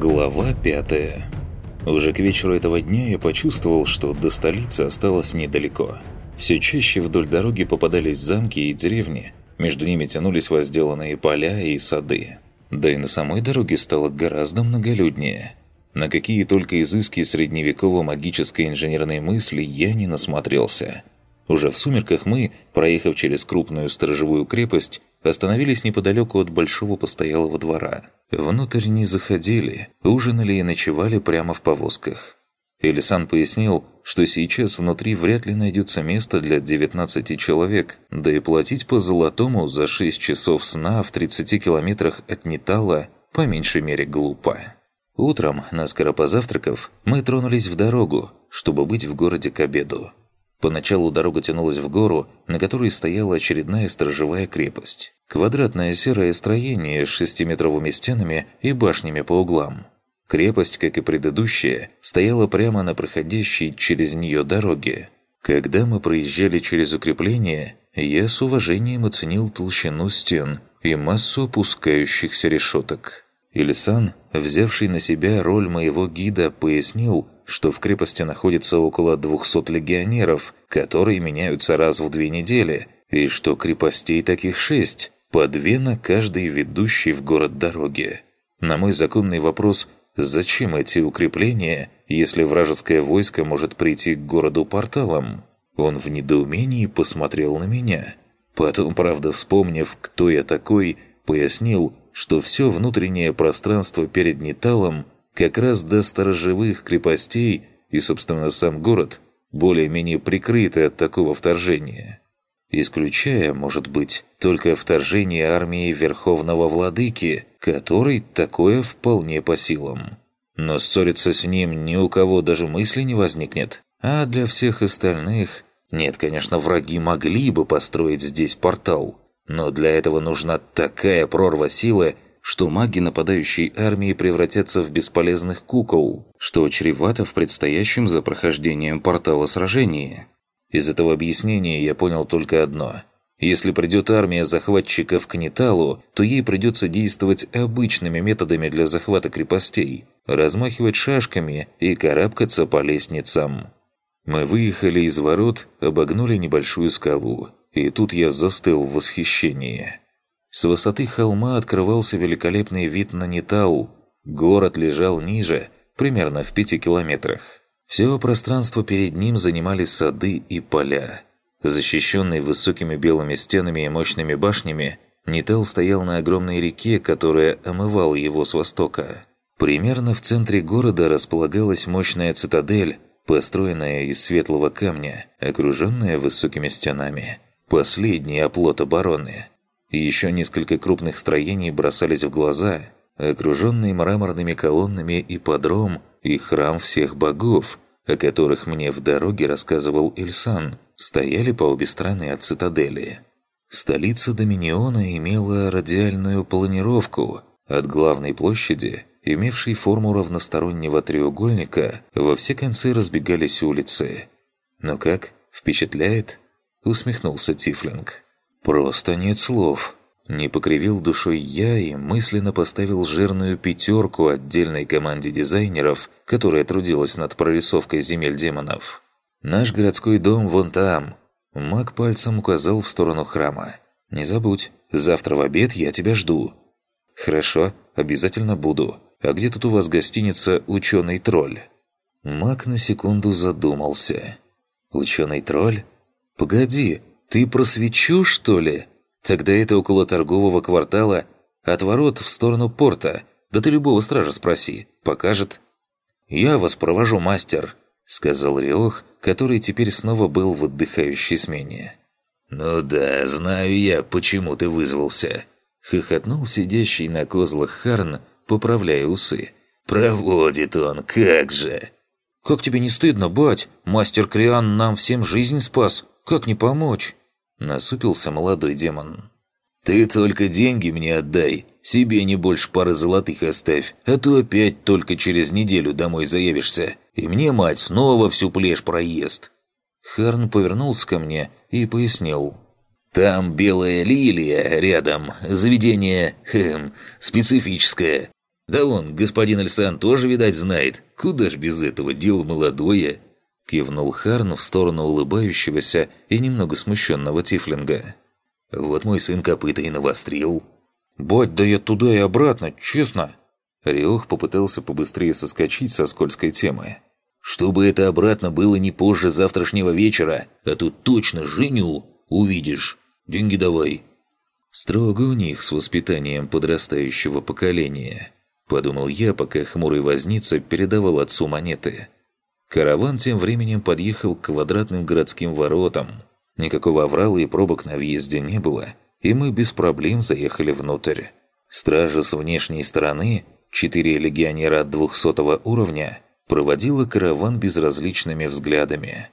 Глава 5 Уже к вечеру этого дня я почувствовал, что до столицы осталось недалеко. Все чаще вдоль дороги попадались замки и деревни, между ними тянулись возделанные поля и сады. Да и на самой дороге стало гораздо многолюднее. На какие только изыски средневековой магической инженерной мысли я не насмотрелся. Уже в сумерках мы, проехав через крупную сторожевую крепость, остановились неподалеку от большого постоялого двора. Внутрь не заходили, ужинали и ночевали прямо в повозках. Элисан пояснил, что сейчас внутри вряд ли найдется место для 19 человек, да и платить по золотому за 6 часов сна в 30 километрах от Нитала по меньшей мере глупо. Утром, наскоро позавтракав, мы тронулись в дорогу, чтобы быть в городе к обеду. Поначалу дорога тянулась в гору, на которой стояла очередная сторожевая крепость. Квадратное серое строение с шестиметровыми стенами и башнями по углам. Крепость, как и предыдущая, стояла прямо на проходящей через нее дороге. Когда мы проезжали через укрепление, я с уважением оценил толщину стен и массу опускающихся решеток. Ильсан, взявший на себя роль моего гида, пояснил, что в крепости находится около 200 легионеров, которые меняются раз в две недели, и что крепостей таких шесть, по две на каждой ведущей в город дороге. На мой законный вопрос «Зачем эти укрепления, если вражеское войско может прийти к городу порталом?» Он в недоумении посмотрел на меня. Потом, правда, вспомнив, кто я такой, пояснил, что все внутреннее пространство перед Неталом – как раз до сторожевых крепостей и, собственно, сам город более-менее прикрыты от такого вторжения. Исключая, может быть, только вторжение армии Верховного Владыки, который такое вполне по силам. Но ссориться с ним ни у кого даже мысли не возникнет. А для всех остальных... Нет, конечно, враги могли бы построить здесь портал, но для этого нужна такая прорва силы, что маги нападающей армии превратятся в бесполезных кукол, что чревато в предстоящем за прохождением портала сражении. Из этого объяснения я понял только одно. Если придет армия захватчиков к Ниталу, то ей придется действовать обычными методами для захвата крепостей, размахивать шашками и карабкаться по лестницам. Мы выехали из ворот, обогнули небольшую скалу, и тут я застыл в восхищении. С высоты холма открывался великолепный вид на Нитау. Город лежал ниже, примерно в пяти километрах. Все пространство перед ним занимали сады и поля. Защищенный высокими белыми стенами и мощными башнями, Нитал стоял на огромной реке, которая омывала его с востока. Примерно в центре города располагалась мощная цитадель, построенная из светлого камня, окруженная высокими стенами. Последний оплот обороны. Еще несколько крупных строений бросались в глаза, окруженные мраморными колоннами и подром, и храм всех богов, о которых мне в дороге рассказывал Ильсан, стояли по обе стороны от цитадели. Столица Доминиона имела радиальную планировку от главной площади, имевшей форму равностороннего треугольника, во все концы разбегались улицы. «Ну как, впечатляет?» – усмехнулся Тифлинг. Просто нет слов. Не покривил душой я и мысленно поставил жирную пятерку отдельной команде дизайнеров, которая трудилась над прорисовкой земель демонов. «Наш городской дом вон там». Маг пальцем указал в сторону храма. «Не забудь, завтра в обед я тебя жду». «Хорошо, обязательно буду. А где тут у вас гостиница «Ученый тролль»?» Маг на секунду задумался. «Ученый тролль? Погоди, «Ты просвечу, что ли? Тогда это около торгового квартала, от ворот в сторону порта. Да ты любого стража спроси, покажет». «Я вас провожу, мастер», — сказал Риох, который теперь снова был в отдыхающей смене. «Ну да, знаю я, почему ты вызвался», — хохотнул сидящий на козлах Харн, поправляя усы. «Проводит он, как же!» «Как тебе не стыдно, бать? Мастер Криан нам всем жизнь спас. Как не помочь?» Насупился молодой демон. «Ты только деньги мне отдай, себе не больше пары золотых оставь, а то опять только через неделю домой заявишься, и мне мать снова всю плешь проест». Харн повернулся ко мне и пояснил. «Там белая лилия рядом, заведение, хм, специфическое. Да он, господин Альсан, тоже, видать, знает. Куда ж без этого, дело молодое!» Кивнул Харн в сторону улыбающегося и немного смущенного Тифлинга. «Вот мой сын копыта и навострил». «Бать, да я туда и обратно, честно!» Риох попытался побыстрее соскочить со скользкой темы. «Чтобы это обратно было не позже завтрашнего вечера, а тут точно женю, увидишь. Деньги давай». «Строго у них с воспитанием подрастающего поколения», – подумал я, пока хмурый возница передавал отцу монеты. Караван тем временем подъехал к квадратным городским воротам. Никакого оврала и пробок на въезде не было, и мы без проблем заехали внутрь. Стража с внешней стороны четыре легионера 200 уровня, проводила караван безразличными взглядами.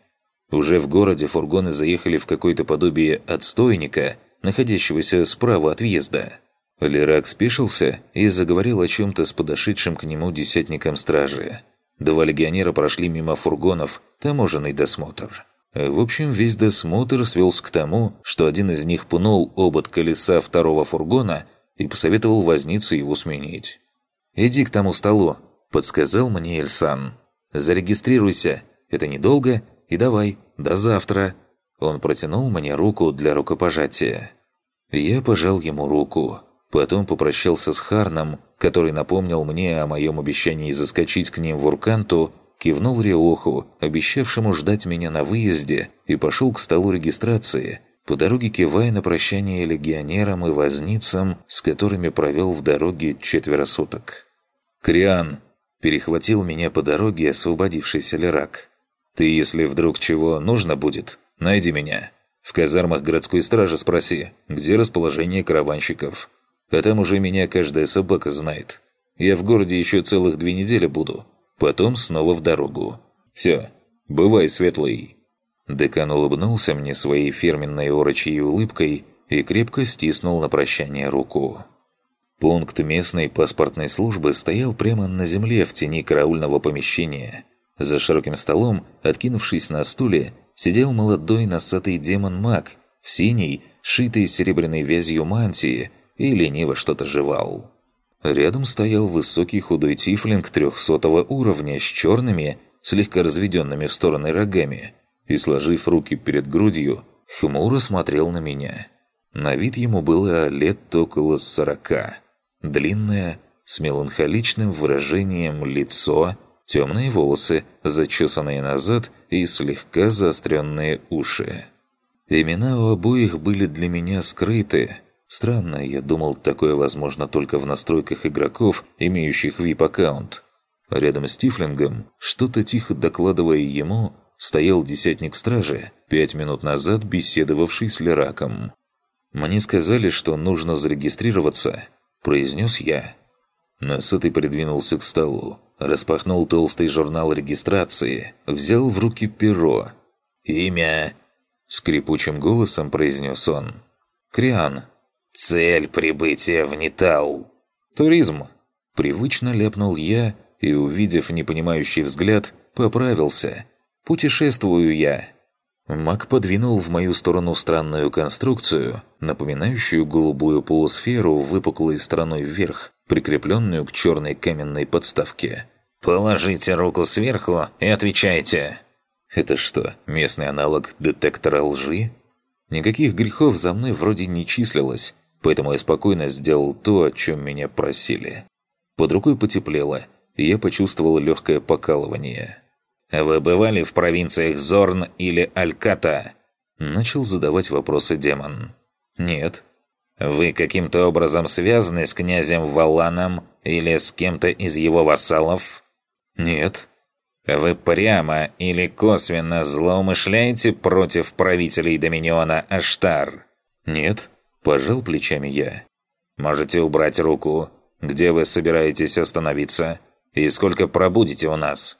Уже в городе фургоны заехали в какое-то подобие отстойника, находящегося справа от въезда. Лерак спешился и заговорил о чем-то с подошедшим к нему десятником стражи. Два легионера прошли мимо фургонов, таможенный досмотр. В общем, весь досмотр свелся к тому, что один из них пнул обод колеса второго фургона и посоветовал возницу его сменить. «Иди к тому столу», – подсказал мне Эльсан. «Зарегистрируйся. Это недолго. И давай. До завтра». Он протянул мне руку для рукопожатия. Я пожал ему руку. Потом попрощался с Харном, который напомнил мне о моем обещании заскочить к ним в Урканту, кивнул Риоху, обещавшему ждать меня на выезде, и пошел к столу регистрации, по дороге кивая на прощание легионерам и возницам, с которыми провел в дороге четверо суток. «Криан!» – перехватил меня по дороге освободившийся Лерак. «Ты, если вдруг чего нужно будет, найди меня. В казармах городской стражи спроси, где расположение караванщиков. А там уже меня каждая собака знает. Я в городе еще целых две недели буду. Потом снова в дорогу. Все, бывай светлый». Декан улыбнулся мне своей фирменной орочьей улыбкой и крепко стиснул на прощание руку. Пункт местной паспортной службы стоял прямо на земле в тени караульного помещения. За широким столом, откинувшись на стуле, сидел молодой носатый демон-маг в синей, шитой серебряной вязью мантии и лениво что-то жевал. Рядом стоял высокий худой тифлинг трехсотого уровня с черными, слегка разведенными в стороны рогами и, сложив руки перед грудью, хмуро смотрел на меня. На вид ему было лет около сорока. Длинное, с меланхоличным выражением лицо, темные волосы, зачесанные назад и слегка заостренные уши. Имена у обоих были для меня скрыты. Странно, я думал, такое возможно только в настройках игроков, имеющих VIP-аккаунт. Рядом с Тифлингом, что-то тихо докладывая ему, стоял десятник стражи, пять минут назад беседовавший с Лераком. Мне сказали, что нужно зарегистрироваться – произнес я. Насытый придвинулся к столу, распахнул толстый журнал регистрации, взял в руки перо. «Имя?» – скрипучим голосом произнес он. «Криан». «Цель прибытия в Нитал». «Туризм». Привычно ляпнул я и, увидев непонимающий взгляд, поправился. «Путешествую я». Маг подвинул в мою сторону странную конструкцию, напоминающую голубую полусферу, выпуклой стороной вверх, прикрепленную к черной каменной подставке. «Положите руку сверху и отвечайте». «Это что, местный аналог детектора лжи?» Никаких грехов за мной вроде не числилось, поэтому я спокойно сделал то, о чем меня просили. Под рукой потеплело, и я почувствовал легкое покалывание. «Вы бывали в провинциях Зорн или Альката?» Начал задавать вопросы демон. «Нет». «Вы каким-то образом связаны с князем Валаном или с кем-то из его вассалов?» «Нет». «Вы прямо или косвенно злоумышляете против правителей Доминиона Аштар?» «Нет», – пожал плечами я. «Можете убрать руку. Где вы собираетесь остановиться? И сколько пробудете у нас?»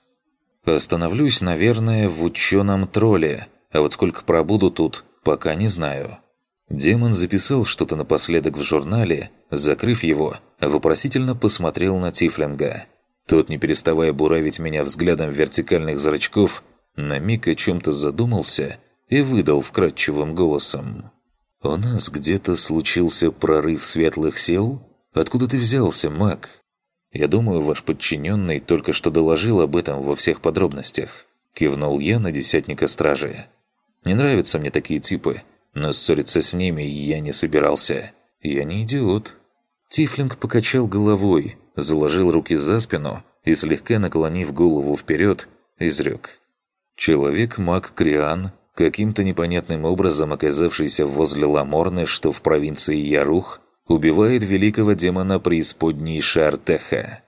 Остановлюсь, наверное, в ученом тролле, а вот сколько пробуду тут, пока не знаю. Демон записал что-то напоследок в журнале, закрыв его, вопросительно посмотрел на Тифлинга. Тот, не переставая буравить меня взглядом вертикальных зрачков, на миг о чем-то задумался и выдал вкрадчивым голосом. «У нас где-то случился прорыв светлых сил? Откуда ты взялся, маг?» Я думаю, ваш подчиненный только что доложил об этом во всех подробностях. Кивнул я на десятника стражи. Не нравятся мне такие типы, но ссориться с ними я не собирался. Я не идиот. Тифлинг покачал головой, заложил руки за спину и, слегка наклонив голову вперед, изрек. Человек-маг Криан, каким-то непонятным образом оказавшийся возле Ламорны, что в провинции Ярух, убивает великого демона преисподней Шартеха.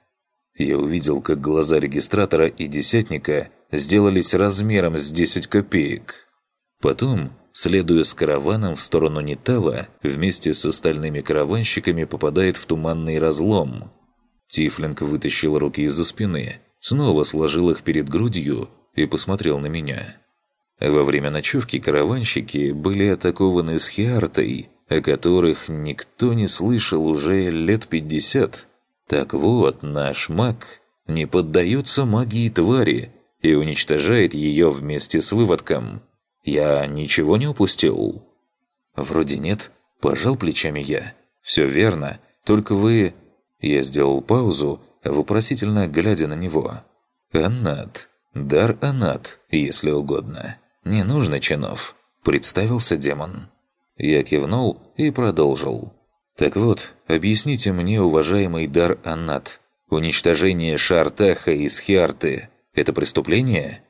Я увидел, как глаза регистратора и десятника сделались размером с 10 копеек. Потом, следуя с караваном в сторону Нитала, вместе с остальными караванщиками попадает в туманный разлом. Тифлинг вытащил руки из-за спины, снова сложил их перед грудью и посмотрел на меня. Во время ночевки караванщики были атакованы с Хиартой, о которых никто не слышал уже лет пятьдесят. Так вот, наш маг не поддается магии твари и уничтожает ее вместе с выводком. Я ничего не упустил? Вроде нет, пожал плечами я. Все верно, только вы... Я сделал паузу, вопросительно глядя на него. «Аннат. Дар Аннат, если угодно. Не нужно чинов», — представился демон. Я кивнул и продолжил. «Так вот, объясните мне, уважаемый Дар Аннат, уничтожение Шартаха из Хиарты – это преступление?»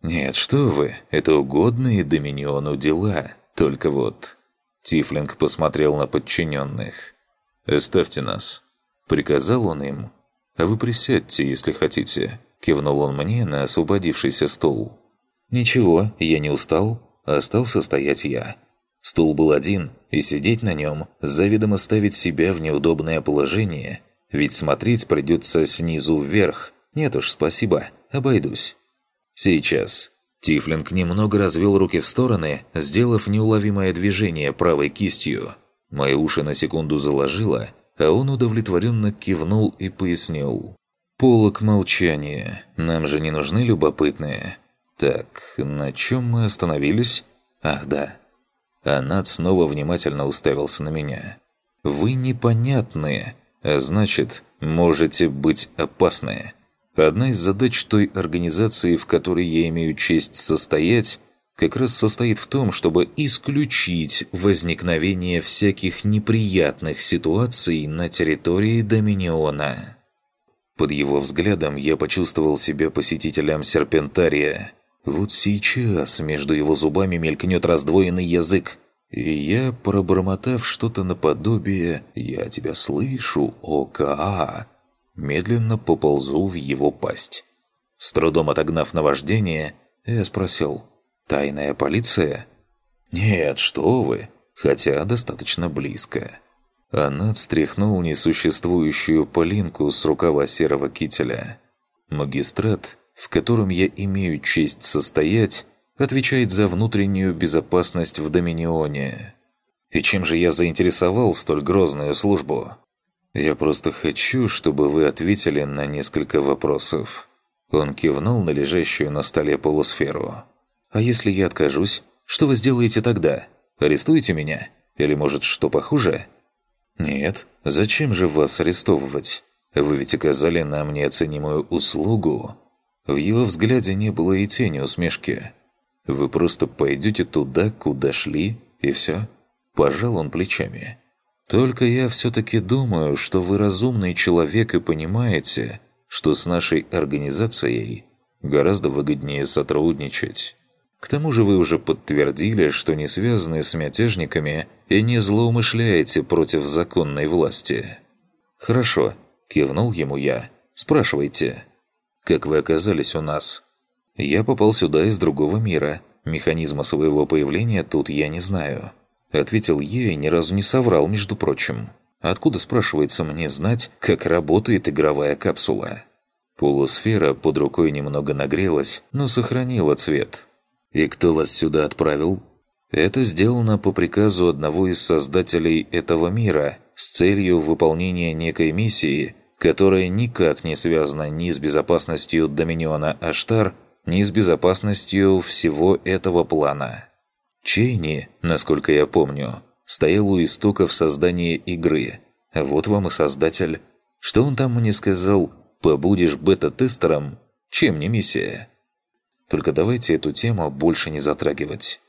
«Нет, что вы, это угодные Доминиону дела, только вот...» Тифлинг посмотрел на подчиненных. «Оставьте нас», – приказал он им. «А вы присядьте, если хотите», – кивнул он мне на освободившийся стул. «Ничего, я не устал, остался стоять я». Стул был один, и сидеть на нем заведомо ставить себя в неудобное положение, ведь смотреть придется снизу вверх. Нет уж, спасибо, обойдусь. Сейчас. Тифлинг немного развел руки в стороны, сделав неуловимое движение правой кистью. Мои уши на секунду заложило, а он удовлетворенно кивнул и пояснил. «Полок молчания. Нам же не нужны любопытные. Так, на чем мы остановились? Ах, да, Анат снова внимательно уставился на меня. «Вы непонятные, а значит, можете быть опасны. Одна из задач той организации, в которой я имею честь состоять, как раз состоит в том, чтобы исключить возникновение всяких неприятных ситуаций на территории Доминиона». Под его взглядом я почувствовал себя посетителем серпентария – вот сейчас между его зубами мелькнет раздвоенный язык, и я, пробормотав что-то наподобие «Я тебя слышу, ОКА», медленно поползу в его пасть. С трудом отогнав наваждение, я спросил «Тайная полиция?» «Нет, что вы!» хотя достаточно близко. Она стряхнул несуществующую полинку с рукава серого кителя. Магистрат в котором я имею честь состоять, отвечает за внутреннюю безопасность в Доминионе. И чем же я заинтересовал столь грозную службу? Я просто хочу, чтобы вы ответили на несколько вопросов. Он кивнул на лежащую на столе полусферу. А если я откажусь, что вы сделаете тогда? Арестуете меня? Или, может, что похуже? Нет. Зачем же вас арестовывать? Вы ведь оказали нам неоценимую услугу. В его взгляде не было и тени усмешки. «Вы просто пойдете туда, куда шли, и все?» Пожал он плечами. «Только я все-таки думаю, что вы разумный человек и понимаете, что с нашей организацией гораздо выгоднее сотрудничать. К тому же вы уже подтвердили, что не связаны с мятежниками и не злоумышляете против законной власти». «Хорошо», – кивнул ему я. «Спрашивайте». Как вы оказались у нас?» «Я попал сюда из другого мира. Механизма своего появления тут я не знаю». Ответил и ни разу не соврал, между прочим. Откуда, спрашивается, мне знать, как работает игровая капсула? Полусфера под рукой немного нагрелась, но сохранила цвет. «И кто вас сюда отправил?» Это сделано по приказу одного из создателей этого мира с целью выполнения некой миссии, которая никак не связана ни с безопасностью Доминиона Аштар, ни с безопасностью всего этого плана. Чейни, насколько я помню, стоял у истоков создания игры. Вот вам и создатель. Что он там мне сказал «побудешь бета-тестером»? Чем не миссия? Только давайте эту тему больше не затрагивать.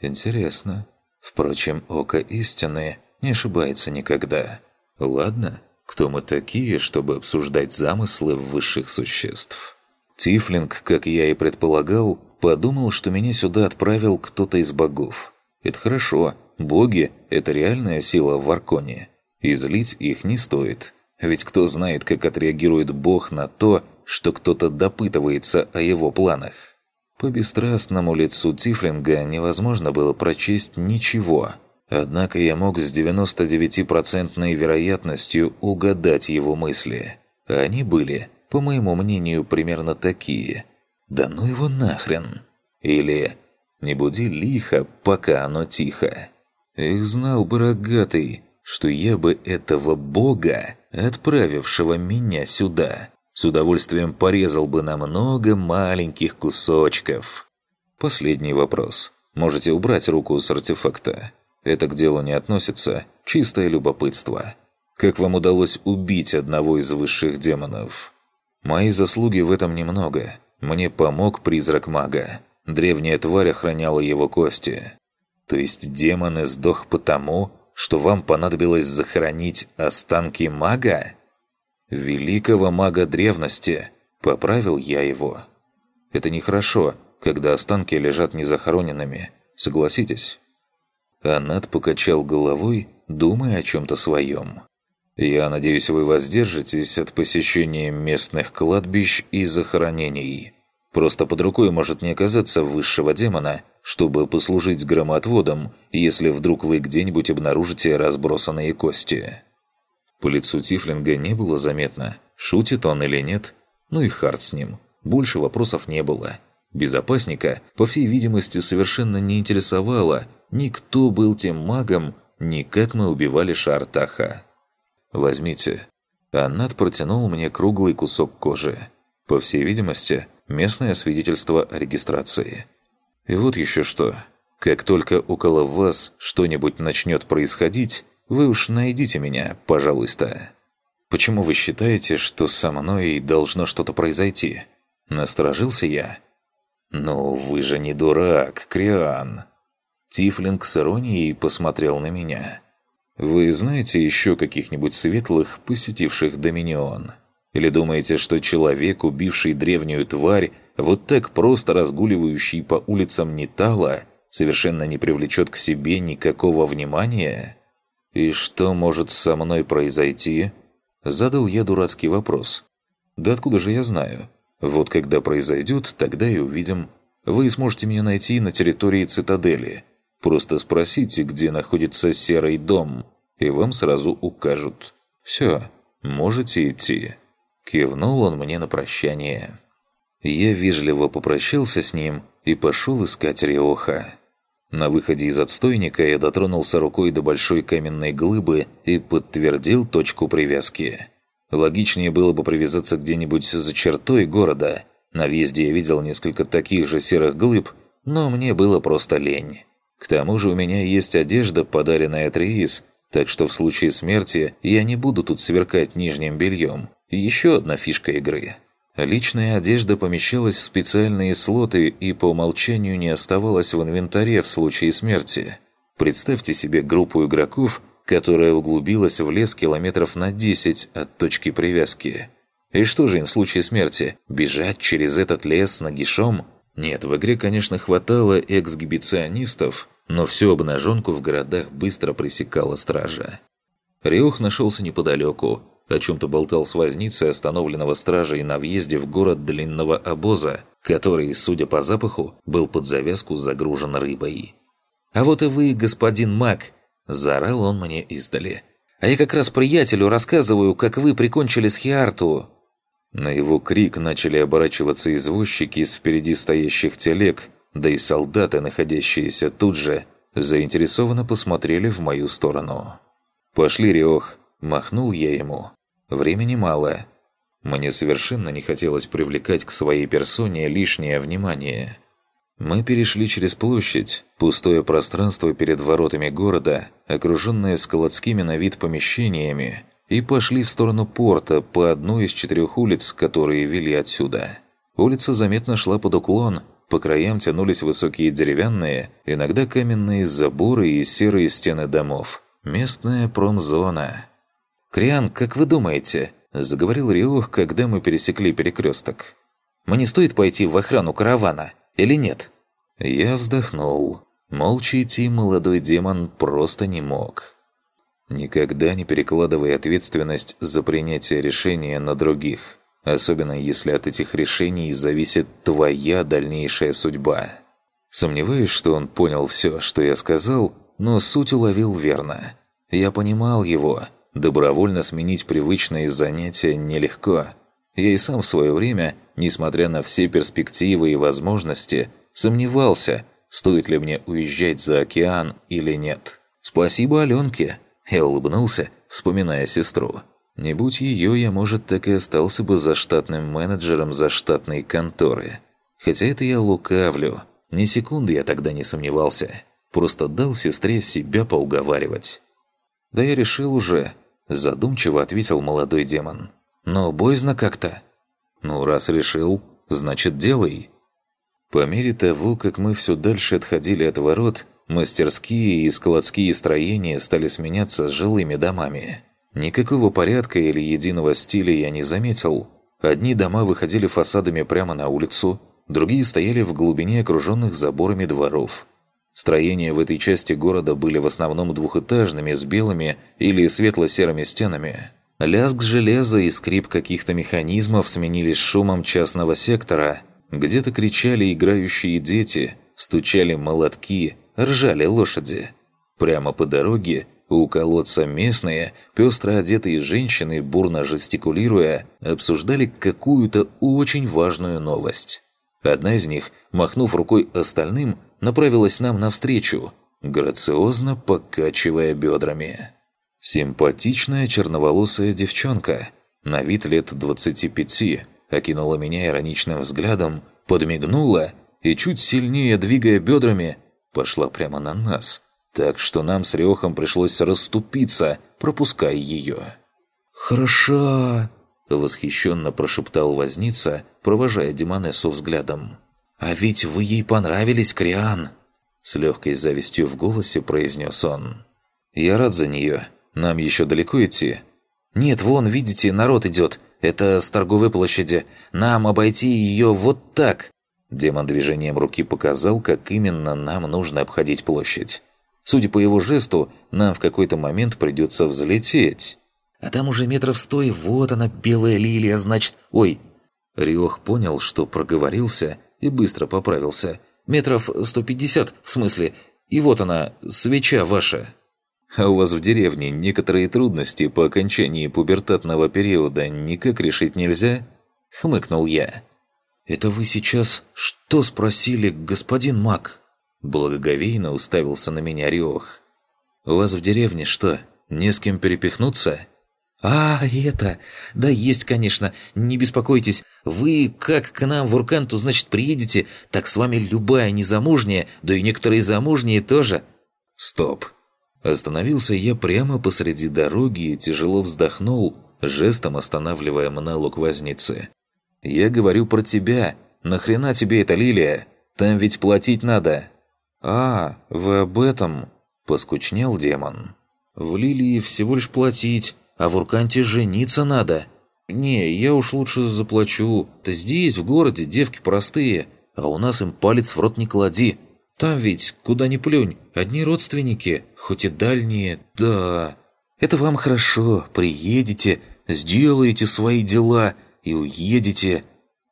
Интересно. Впрочем, око истины не ошибается никогда. Ладно, кто мы такие, чтобы обсуждать замыслы высших существ? Тифлинг, как я и предполагал, подумал, что меня сюда отправил кто-то из богов. Это хорошо, боги – это реальная сила в Арконе. И злить их не стоит. Ведь кто знает, как отреагирует бог на то, что кто-то допытывается о его планах. По бесстрастному лицу Тифлинга невозможно было прочесть ничего – Однако я мог с 99% вероятностью угадать его мысли. Они были, по моему мнению, примерно такие. «Да ну его нахрен!» Или «Не буди лихо, пока оно тихо». Их знал бы рогатый, что я бы этого бога, отправившего меня сюда, с удовольствием порезал бы на много маленьких кусочков. Последний вопрос. Можете убрать руку с артефакта. Это к делу не относится, чистое любопытство. Как вам удалось убить одного из высших демонов? Мои заслуги в этом немного. Мне помог призрак мага. Древняя тварь охраняла его кости. То есть демон сдох потому, что вам понадобилось захоронить останки мага? Великого мага древности. Поправил я его. Это нехорошо, когда останки лежат незахороненными. Согласитесь? Анат покачал головой, думая о чем-то своем. «Я надеюсь, вы воздержитесь от посещения местных кладбищ и захоронений. Просто под рукой может не оказаться высшего демона, чтобы послужить громоотводом, если вдруг вы где-нибудь обнаружите разбросанные кости». По лицу Тифлинга не было заметно, шутит он или нет. Ну и хард с ним. Больше вопросов не было. Безопасника, по всей видимости, совершенно не интересовало – Никто был тем магом, ни как мы убивали Шартаха. «Возьмите». Аннат протянул мне круглый кусок кожи. По всей видимости, местное свидетельство о регистрации. И вот еще что. Как только около вас что-нибудь начнет происходить, вы уж найдите меня, пожалуйста. Почему вы считаете, что со мной должно что-то произойти? Насторожился я. «Ну, вы же не дурак, Криан!» Тифлинг с иронией посмотрел на меня. «Вы знаете еще каких-нибудь светлых, посетивших Доминион? Или думаете, что человек, убивший древнюю тварь, вот так просто разгуливающий по улицам Нитала, совершенно не привлечет к себе никакого внимания? И что может со мной произойти?» Задал я дурацкий вопрос. «Да откуда же я знаю? Вот когда произойдет, тогда и увидим. Вы сможете меня найти на территории цитадели». Просто спросите, где находится серый дом, и вам сразу укажут. Все, можете идти». Кивнул он мне на прощание. Я вежливо попрощался с ним и пошел искать Риоха. На выходе из отстойника я дотронулся рукой до большой каменной глыбы и подтвердил точку привязки. Логичнее было бы привязаться где-нибудь за чертой города. На въезде я видел несколько таких же серых глыб, но мне было просто лень. К тому же у меня есть одежда, подаренная Триис, так что в случае смерти я не буду тут сверкать нижним бельем. Еще одна фишка игры. Личная одежда помещалась в специальные слоты и по умолчанию не оставалась в инвентаре в случае смерти. Представьте себе группу игроков, которая углубилась в лес километров на 10 от точки привязки. И что же им в случае смерти? Бежать через этот лес нагишом – нет, в игре, конечно, хватало эксгибиционистов, но всю обнаженку в городах быстро пресекала стража. Риох нашелся неподалеку, о чем-то болтал с возницей остановленного стражей на въезде в город длинного обоза, который, судя по запаху, был под завязку загружен рыбой. «А вот и вы, господин маг!» – заорал он мне издали. «А я как раз приятелю рассказываю, как вы прикончили Схиарту!» На его крик начали оборачиваться извозчики из впереди стоящих телег, да и солдаты, находящиеся тут же, заинтересованно посмотрели в мою сторону. «Пошли, Риох!» – махнул я ему. «Времени мало». Мне совершенно не хотелось привлекать к своей персоне лишнее внимание. Мы перешли через площадь, пустое пространство перед воротами города, окруженное складскими на вид помещениями, и пошли в сторону порта по одной из четырех улиц, которые вели отсюда. Улица заметно шла под уклон, по краям тянулись высокие деревянные, иногда каменные заборы и серые стены домов. Местная промзона. «Криан, как вы думаете?» – заговорил Риох, когда мы пересекли перекресток. «Мне стоит пойти в охрану каравана или нет?» Я вздохнул. Молча идти молодой демон просто не мог. Никогда не перекладывай ответственность за принятие решения на других, особенно если от этих решений зависит твоя дальнейшая судьба. Сомневаюсь, что он понял все, что я сказал, но суть уловил верно. Я понимал его. Добровольно сменить привычные занятия нелегко. Я и сам в свое время, несмотря на все перспективы и возможности, сомневался, стоит ли мне уезжать за океан или нет. Спасибо Аленке. Я улыбнулся, вспоминая сестру. Не будь ее, я, может, так и остался бы заштатным менеджером заштатной конторы. Хотя это я лукавлю. Ни секунды я тогда не сомневался. Просто дал сестре себя поуговаривать. «Да я решил уже», – задумчиво ответил молодой демон. «Но боязно как-то». «Ну, раз решил, значит, делай». По мере того, как мы все дальше отходили от ворот, мастерские и складские строения стали сменяться жилыми домами. Никакого порядка или единого стиля я не заметил. Одни дома выходили фасадами прямо на улицу, другие стояли в глубине окруженных заборами дворов. Строения в этой части города были в основном двухэтажными с белыми или светло-серыми стенами. Лязг железа и скрип каких-то механизмов сменились шумом частного сектора – где-то кричали играющие дети, стучали молотки, ржали лошади. Прямо по дороге у колодца местные, пестро одетые женщины, бурно жестикулируя, обсуждали какую-то очень важную новость. Одна из них, махнув рукой остальным, направилась нам навстречу, грациозно покачивая бедрами. Симпатичная черноволосая девчонка, на вид лет 25, окинула меня ироничным взглядом, подмигнула и, чуть сильнее двигая бедрами, пошла прямо на нас, так что нам с Рёхом пришлось расступиться, пропуская ее. «Хороша!» – восхищенно прошептал возница, провожая Демонессу взглядом. «А ведь вы ей понравились, Криан!» С легкой завистью в голосе произнес он. «Я рад за нее. Нам еще далеко идти?» «Нет, вон, видите, народ идет. Это с торговой площади. Нам обойти ее вот так!» Демон движением руки показал, как именно нам нужно обходить площадь. Судя по его жесту, нам в какой-то момент придется взлететь. «А там уже метров сто, и вот она, белая лилия, значит... Ой!» Риох понял, что проговорился, и быстро поправился. «Метров сто пятьдесят, в смысле. И вот она, свеча ваша». А у вас в деревне некоторые трудности по окончании пубертатного периода никак решить нельзя?» – хмыкнул я. «Это вы сейчас что спросили, господин Мак?» Благоговейно уставился на меня Риох. «У вас в деревне что, не с кем перепихнуться?» «А, это... Да есть, конечно, не беспокойтесь. Вы как к нам в Урканту, значит, приедете, так с вами любая незамужняя, да и некоторые замужние тоже...» «Стоп!» Остановился я прямо посреди дороги и тяжело вздохнул, жестом останавливая монолог возницы. «Я говорю про тебя. Нахрена тебе эта лилия? Там ведь платить надо». «А, вы об этом?» – поскучнел демон. «В лилии всего лишь платить, а в Урканте жениться надо». «Не, я уж лучше заплачу. Ты здесь, в городе, девки простые, а у нас им палец в рот не клади. Там ведь, куда ни плюнь, одни родственники, хоть и дальние, да. Это вам хорошо, приедете, сделаете свои дела и уедете»,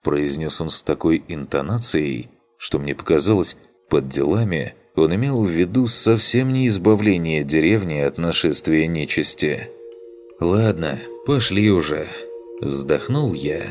произнес он с такой интонацией, что мне показалось, под делами он имел в виду совсем не избавление деревни от нашествия нечисти. «Ладно, пошли уже», вздохнул я.